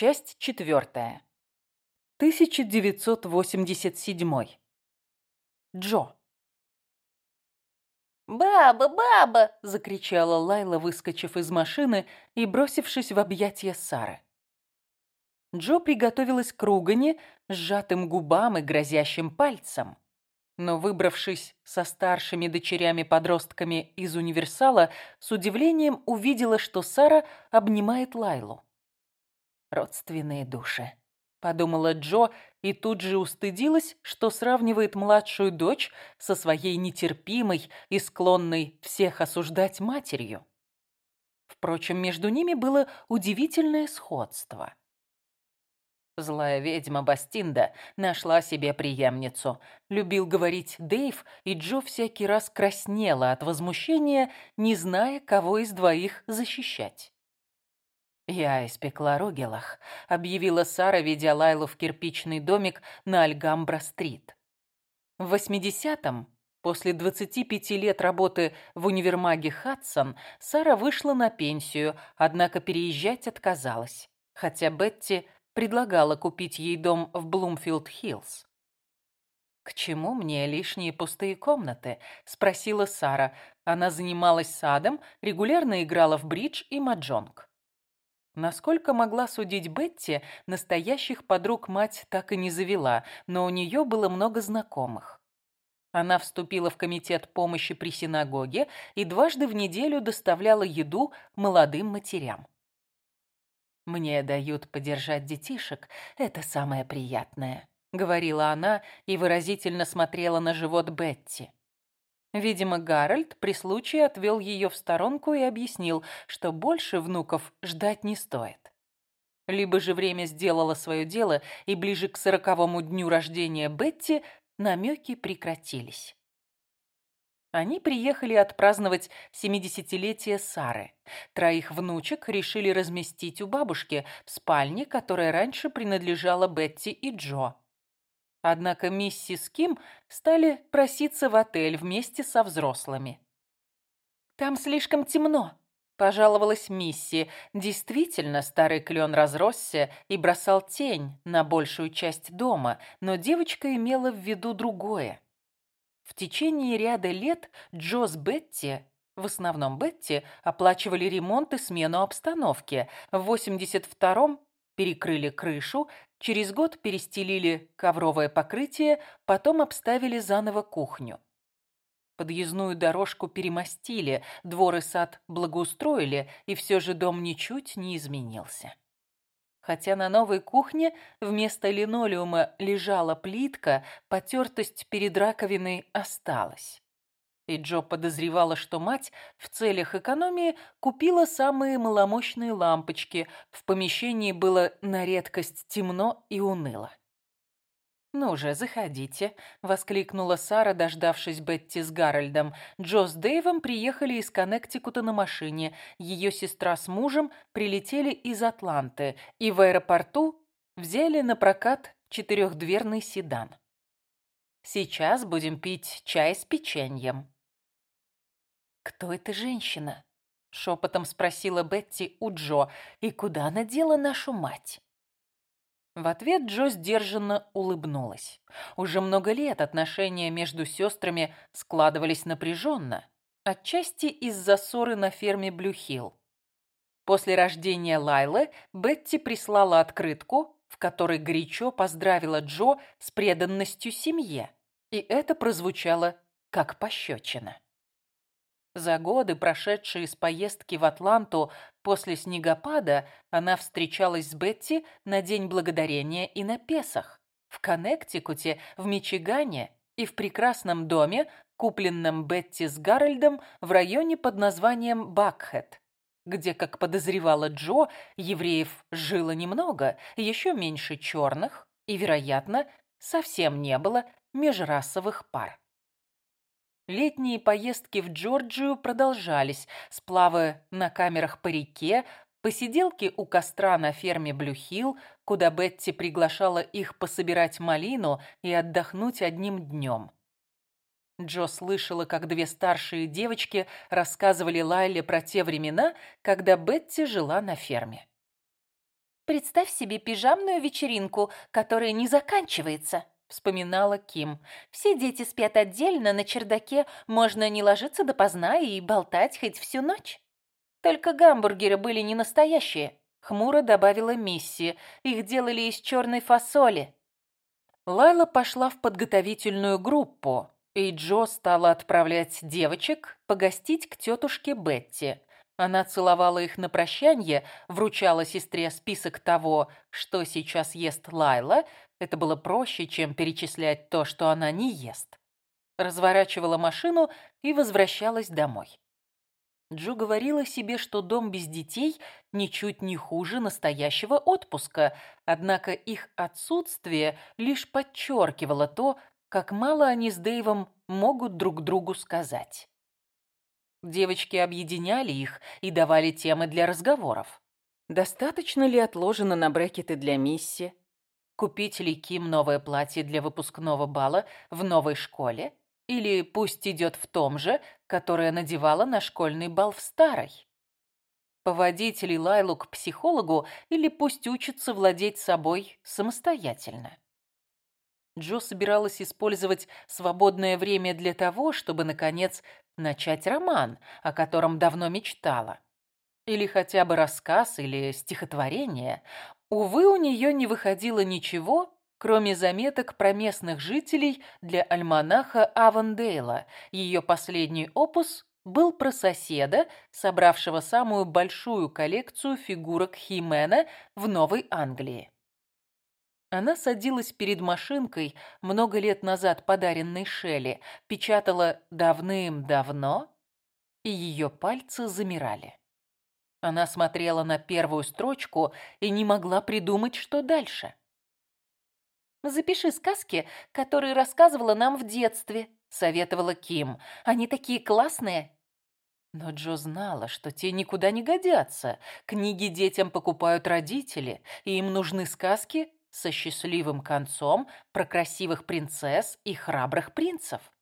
Часть четвертая. 1987. Джо. «Баба, баба!» – закричала Лайла, выскочив из машины и бросившись в объятия Сары. Джо приготовилась к ругани, сжатым губам и грозящим пальцем. Но, выбравшись со старшими дочерями-подростками из универсала, с удивлением увидела, что Сара обнимает Лайлу. Родственные души. Подумала Джо и тут же устыдилась, что сравнивает младшую дочь со своей нетерпимой и склонной всех осуждать матерью. Впрочем, между ними было удивительное сходство. Злая ведьма Бастинда нашла себе преемницу. Любил говорить Дэйв, и Джо всякий раз краснела от возмущения, не зная, кого из двоих защищать. «Я испекла ругелах», — объявила Сара, ведя Лайлу в кирпичный домик на Альгамбра-стрит. В 80-м, после 25 лет работы в универмаге Хадсон, Сара вышла на пенсию, однако переезжать отказалась, хотя Бетти предлагала купить ей дом в Блумфилд-Хиллз. «К чему мне лишние пустые комнаты?» – спросила Сара. Она занималась садом, регулярно играла в бридж и маджонг. Насколько могла судить Бетти, настоящих подруг мать так и не завела, но у нее было много знакомых. Она вступила в комитет помощи при синагоге и дважды в неделю доставляла еду молодым матерям. «Мне дают подержать детишек, это самое приятное», — говорила она и выразительно смотрела на живот Бетти. Видимо, Гарольд при случае отвел ее в сторонку и объяснил, что больше внуков ждать не стоит. Либо же время сделало свое дело, и ближе к сороковому дню рождения Бетти намеки прекратились. Они приехали отпраздновать семидесятилетие Сары. Троих внучек решили разместить у бабушки в спальне, которая раньше принадлежала Бетти и Джо. Однако миссис Ким стали проситься в отель вместе со взрослыми. «Там слишком темно», – пожаловалась Мисси. Действительно, старый клен разросся и бросал тень на большую часть дома, но девочка имела в виду другое. В течение ряда лет Джо с Бетти в основном Бетти оплачивали ремонт и смену обстановки. В 82-м перекрыли крышу, через год перестелили ковровое покрытие, потом обставили заново кухню. Подъездную дорожку перемостили, двор и сад благоустроили, и все же дом ничуть не изменился. Хотя на новой кухне вместо линолеума лежала плитка, потертость перед раковиной осталась и Джо подозревала, что мать в целях экономии купила самые маломощные лампочки. В помещении было на редкость темно и уныло. «Ну же, заходите», — воскликнула Сара, дождавшись Бетти с Гарольдом. Джо с Дэйвом приехали из Коннектикута на машине. Ее сестра с мужем прилетели из Атланты и в аэропорту взяли на прокат четырехдверный седан. «Сейчас будем пить чай с печеньем», «Кто эта женщина?» — шепотом спросила Бетти у Джо. «И куда она дела нашу мать?» В ответ Джо сдержанно улыбнулась. Уже много лет отношения между сестрами складывались напряженно, отчасти из-за ссоры на ферме Блюхилл. После рождения Лайлы Бетти прислала открытку, в которой горячо поздравила Джо с преданностью семье, и это прозвучало как пощечина. За годы, прошедшие с поездки в Атланту после снегопада, она встречалась с Бетти на День Благодарения и на Песах, в Коннектикуте, в Мичигане и в прекрасном доме, купленном Бетти с Гарольдом в районе под названием Бакхед, где, как подозревала Джо, евреев жило немного, еще меньше черных, и, вероятно, совсем не было межрасовых пар. Летние поездки в Джорджию продолжались, сплавы на камерах по реке, посиделки у костра на ферме Блюхилл, куда Бетти приглашала их пособирать малину и отдохнуть одним днем. Джо слышала, как две старшие девочки рассказывали Лайле про те времена, когда Бетти жила на ферме. «Представь себе пижамную вечеринку, которая не заканчивается», — вспоминала Ким. «Все дети спят отдельно, на чердаке можно не ложиться допоздна и болтать хоть всю ночь». «Только гамбургеры были не настоящие», — хмуро добавила Мисси. «Их делали из черной фасоли». Лайла пошла в подготовительную группу, и Джо стала отправлять девочек погостить к тетушке Бетти. Она целовала их на прощанье, вручала сестре список того, что сейчас ест Лайла. Это было проще, чем перечислять то, что она не ест. Разворачивала машину и возвращалась домой. Джо говорила себе, что дом без детей ничуть не хуже настоящего отпуска, однако их отсутствие лишь подчеркивало то, как мало они с Дэйвом могут друг другу сказать. Девочки объединяли их и давали темы для разговоров. Достаточно ли отложено на брекеты для Мисси? Купить ли Ким новое платье для выпускного бала в новой школе? Или пусть идет в том же, которое надевала на школьный бал в старой. Поводить ли Лайлу к психологу или пусть учится владеть собой самостоятельно. Джо собиралась использовать свободное время для того, чтобы, наконец, начать роман, о котором давно мечтала. Или хотя бы рассказ или стихотворение. Увы, у нее не выходило ничего, кроме заметок про местных жителей для альманаха Авандейла. Ее последний опус был про соседа, собравшего самую большую коллекцию фигурок Химена в Новой Англии. Она садилась перед машинкой, много лет назад подаренной Шелли, печатала «давным-давно», и ее пальцы замирали. Она смотрела на первую строчку и не могла придумать, что дальше. «Запиши сказки, которые рассказывала нам в детстве», — советовала Ким. «Они такие классные». Но Джо знала, что те никуда не годятся. Книги детям покупают родители, и им нужны сказки со счастливым концом про красивых принцесс и храбрых принцев.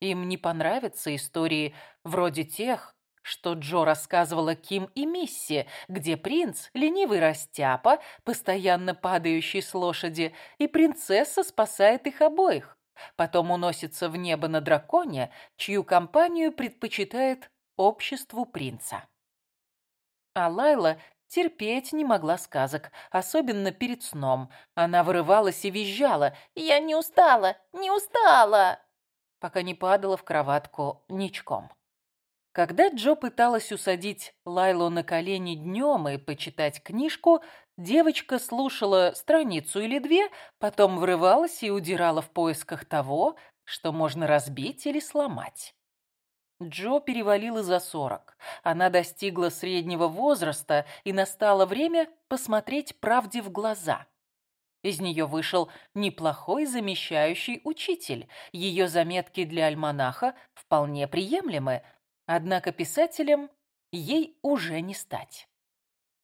Им не понравятся истории вроде тех, что Джо рассказывала Ким и Мисси, где принц, ленивый растяпа, постоянно падающий с лошади, и принцесса спасает их обоих. Потом уносится в небо на драконе, чью компанию предпочитает обществу принца. А Лайла терпеть не могла сказок, особенно перед сном. Она вырывалась и визжала «Я не устала, не устала!» пока не падала в кроватку ничком. Когда Джо пыталась усадить Лайлу на колени днем и почитать книжку, девочка слушала страницу или две, потом врывалась и удирала в поисках того, что можно разбить или сломать. Джо перевалила за сорок. Она достигла среднего возраста, и настало время посмотреть правде в глаза. Из нее вышел неплохой замещающий учитель. Ее заметки для альманаха вполне приемлемы, Однако писателем ей уже не стать.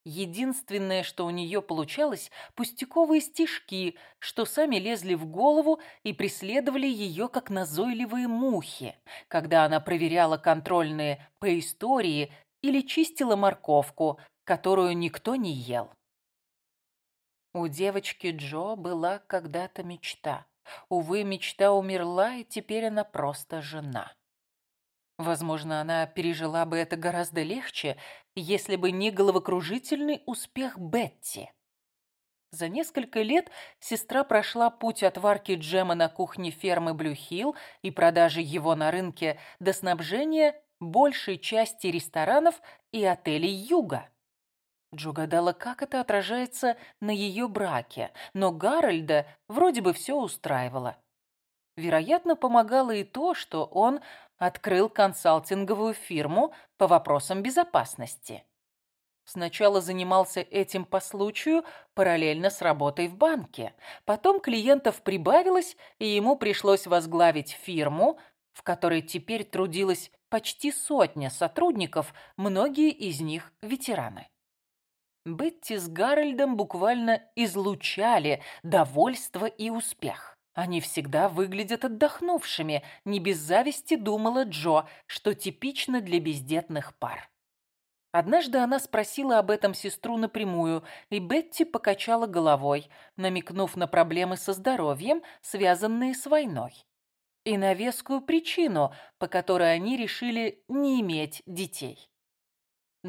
Единственное, что у нее получалось, пустяковые стишки, что сами лезли в голову и преследовали ее, как назойливые мухи, когда она проверяла контрольные по истории или чистила морковку, которую никто не ел. У девочки Джо была когда-то мечта. Увы, мечта умерла, и теперь она просто жена. Возможно, она пережила бы это гораздо легче, если бы не головокружительный успех Бетти. За несколько лет сестра прошла путь от варки джема на кухне фермы Блюхилл и продажи его на рынке до снабжения большей части ресторанов и отелей Юга. Джо гадала, как это отражается на ее браке, но Гарольда вроде бы все устраивало. Вероятно, помогало и то, что он открыл консалтинговую фирму по вопросам безопасности. Сначала занимался этим по случаю, параллельно с работой в банке. Потом клиентов прибавилось, и ему пришлось возглавить фирму, в которой теперь трудилось почти сотня сотрудников, многие из них ветераны. Бетти с Гарольдом буквально излучали довольство и успех. Они всегда выглядят отдохнувшими, не без зависти думала Джо, что типично для бездетных пар. Однажды она спросила об этом сестру напрямую, и Бетти покачала головой, намекнув на проблемы со здоровьем, связанные с войной. И на вескую причину, по которой они решили не иметь детей.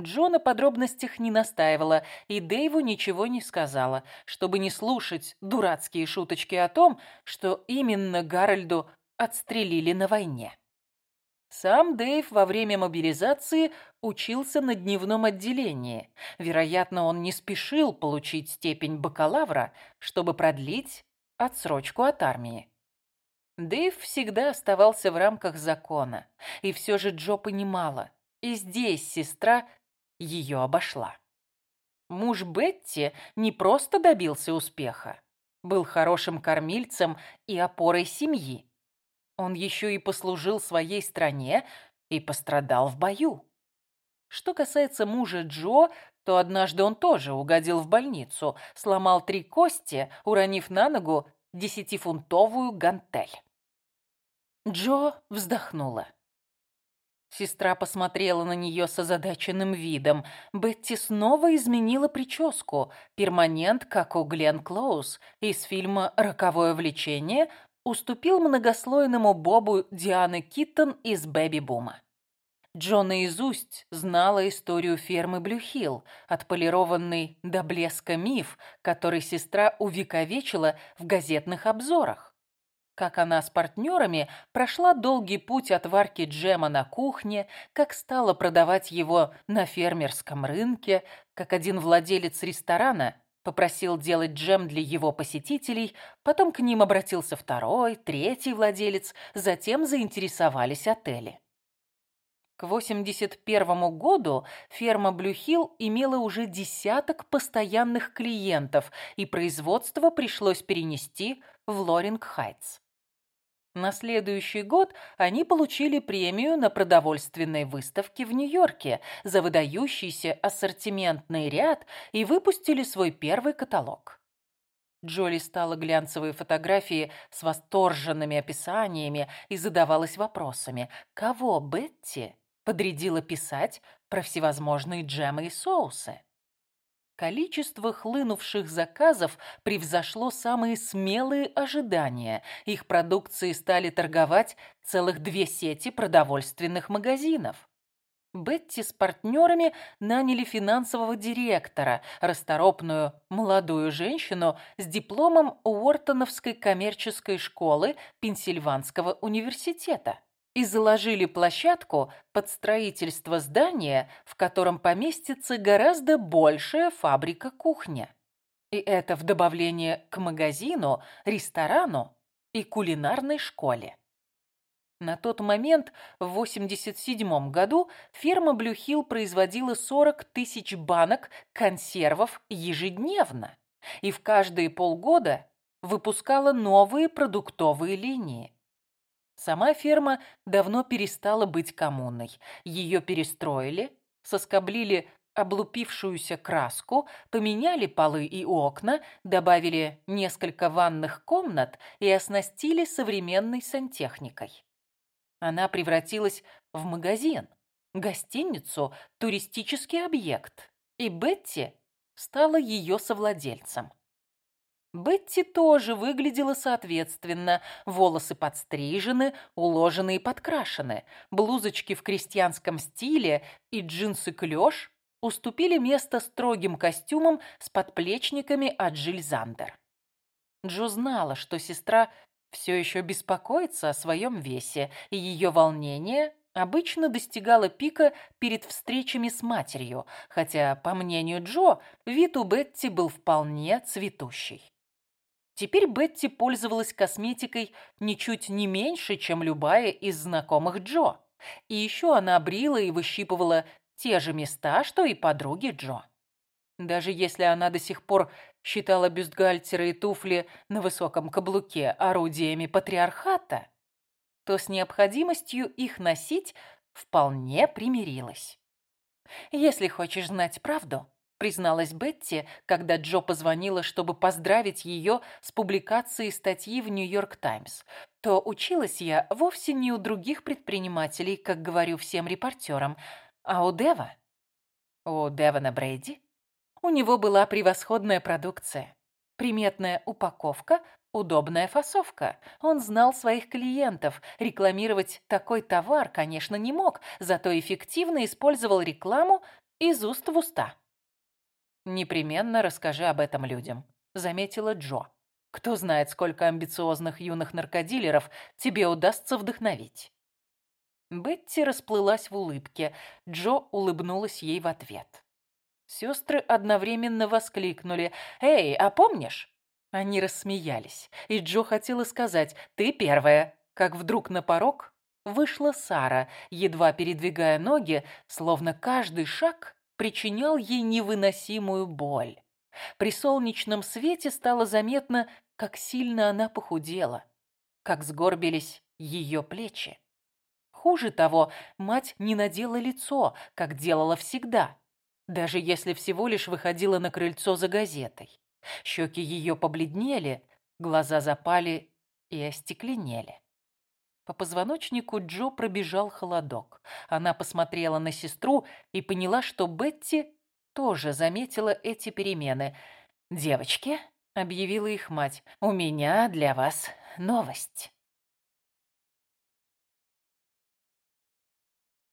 Джо на подробностях не настаивала и Дэйву ничего не сказала, чтобы не слушать дурацкие шуточки о том, что именно Гарольду отстрелили на войне. Сам Дэйв во время мобилизации учился на дневном отделении. Вероятно, он не спешил получить степень бакалавра, чтобы продлить отсрочку от армии. Дэйв всегда оставался в рамках закона, и все же Джо понимала, и здесь сестра ее обошла. Муж Бетти не просто добился успеха, был хорошим кормильцем и опорой семьи. Он еще и послужил своей стране и пострадал в бою. Что касается мужа Джо, то однажды он тоже угодил в больницу, сломал три кости, уронив на ногу десятифунтовую гантель. Джо вздохнула. Сестра посмотрела на нее с озадаченным видом. Бетти снова изменила прическу. Перманент, как у Глен Клоуз из фильма «Роковое влечение», уступил многослойному бобу Дианы Киттон из «Бэби Бума». Джон наизусть знала историю фермы Блюхилл, отполированный до блеска миф, который сестра увековечила в газетных обзорах как она с партнерами прошла долгий путь от варки джема на кухне, как стала продавать его на фермерском рынке, как один владелец ресторана попросил делать джем для его посетителей, потом к ним обратился второй, третий владелец, затем заинтересовались отели. К 81 году ферма Блюхилл имела уже десяток постоянных клиентов, и производство пришлось перенести в Лоринг-Хайтс. На следующий год они получили премию на продовольственной выставке в Нью-Йорке за выдающийся ассортиментный ряд и выпустили свой первый каталог. Джоли стала глянцевые фотографии с восторженными описаниями и задавалась вопросами, кого Бетти подрядила писать про всевозможные джемы и соусы. Количество хлынувших заказов превзошло самые смелые ожидания. Их продукции стали торговать целых две сети продовольственных магазинов. Бетти с партнерами наняли финансового директора, расторопную молодую женщину с дипломом Уортоновской коммерческой школы Пенсильванского университета и заложили площадку под строительство здания, в котором поместится гораздо большая фабрика-кухня. И это в добавление к магазину, ресторану и кулинарной школе. На тот момент, в 1987 году, ферма Блюхилл производила 40 тысяч банок консервов ежедневно и в каждые полгода выпускала новые продуктовые линии. Сама ферма давно перестала быть коммуной. Ее перестроили, соскоблили облупившуюся краску, поменяли полы и окна, добавили несколько ванных комнат и оснастили современной сантехникой. Она превратилась в магазин, гостиницу, туристический объект, и Бетти стала ее совладельцем. Бетти тоже выглядела соответственно. Волосы подстрижены, уложены и подкрашены. Блузочки в крестьянском стиле и джинсы-клёш уступили место строгим костюмам с подплечниками от Жиль Зандер. Джо знала, что сестра все еще беспокоится о своем весе, и ее волнение обычно достигало пика перед встречами с матерью, хотя, по мнению Джо, вид у Бетти был вполне цветущий. Теперь Бетти пользовалась косметикой ничуть не меньше, чем любая из знакомых Джо. И еще она брила и выщипывала те же места, что и подруги Джо. Даже если она до сих пор считала бюстгальтеры и туфли на высоком каблуке орудиями патриархата, то с необходимостью их носить вполне примирилась. Если хочешь знать правду, призналась Бетти, когда Джо позвонила, чтобы поздравить ее с публикацией статьи в «Нью-Йорк Таймс», то училась я вовсе не у других предпринимателей, как говорю всем репортерам, а у Дева. У Девона Брейди? У него была превосходная продукция. Приметная упаковка, удобная фасовка. Он знал своих клиентов. Рекламировать такой товар, конечно, не мог, зато эффективно использовал рекламу из уст в уста. «Непременно расскажи об этом людям», — заметила Джо. «Кто знает, сколько амбициозных юных наркодилеров тебе удастся вдохновить». Бетти расплылась в улыбке. Джо улыбнулась ей в ответ. Сестры одновременно воскликнули «Эй, а помнишь?» Они рассмеялись, и Джо хотела сказать «Ты первая», как вдруг на порог вышла Сара, едва передвигая ноги, словно каждый шаг причинял ей невыносимую боль. При солнечном свете стало заметно, как сильно она похудела, как сгорбились ее плечи. Хуже того, мать не надела лицо, как делала всегда, даже если всего лишь выходила на крыльцо за газетой. Щеки ее побледнели, глаза запали и остекленели. По позвоночнику Джо пробежал холодок. Она посмотрела на сестру и поняла, что Бетти тоже заметила эти перемены. «Девочки», — объявила их мать, — «у меня для вас новость».